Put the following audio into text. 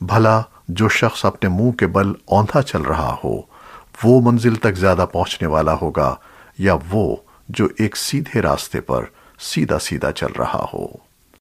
بھلا جو شخص اپنے منہ کے بل اوندھا چل رہا ہو، وہ منزل تک زیادہ پہنچنے والا ہوگا یا وہ جو ایک سیدھے راستے پر سیدھا سیدھا چل رہا ہو۔